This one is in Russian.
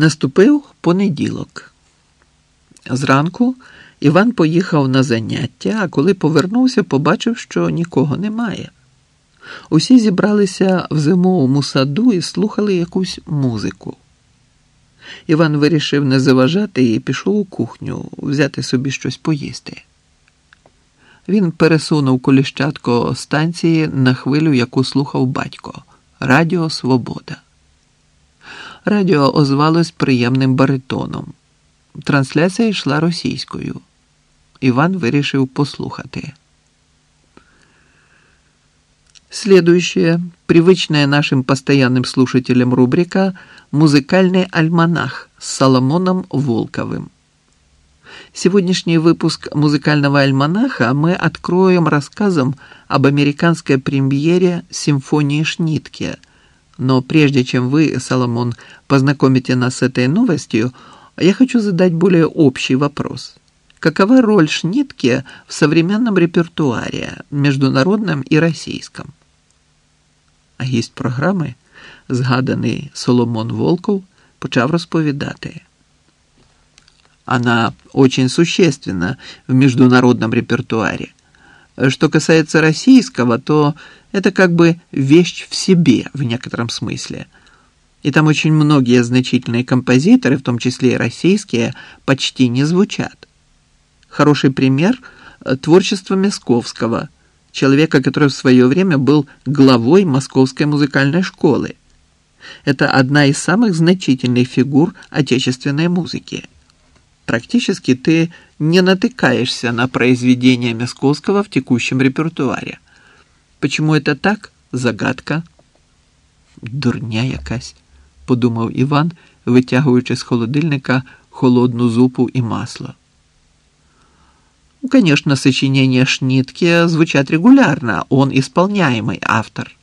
Наступив понеділок. Зранку Іван поїхав на заняття, а коли повернувся, побачив, що нікого немає. Усі зібралися в зимовому саду і слухали якусь музику. Іван вирішив не заважати і пішов у кухню взяти собі щось поїсти. Він пересунув коліщатко станції на хвилю, яку слухав батько Радіо Свобода. Радіо озвалось приємним баритоном. Трансляція йшла російською. Иван вирішив послухати. Следующая, привычная нашим постоянным слушателям рубрика «Музыкальный альманах» с Соломоном Волковым. Сегодняшний выпуск музыкального альманаха мы откроем рассказом об американской премьере симфонии Шнитке. Но прежде чем вы, Соломон, познакомите нас с этой новостью, я хочу задать более общий вопрос. Какова роль Шнитке в современном репертуаре, международном и российском? А гість програми, згаданий Соломон Волков, почав розповідати. Она очень существенна в международном репертуаре. Что касается российского, то это как бы вещь в себе в некотором смысле – и там очень многие значительные композиторы, в том числе и российские, почти не звучат. Хороший пример – творчество Мясковского, человека, который в свое время был главой Московской музыкальной школы. Это одна из самых значительных фигур отечественной музыки. Практически ты не натыкаешься на произведения Мясковского в текущем репертуаре. Почему это так? Загадка. Дурня якась подумав Іван, витягуючи з холодильника холодну зупу і масло. Ну, конечно, сочинения Шнитке звучат регулярно, он исполняемый автор.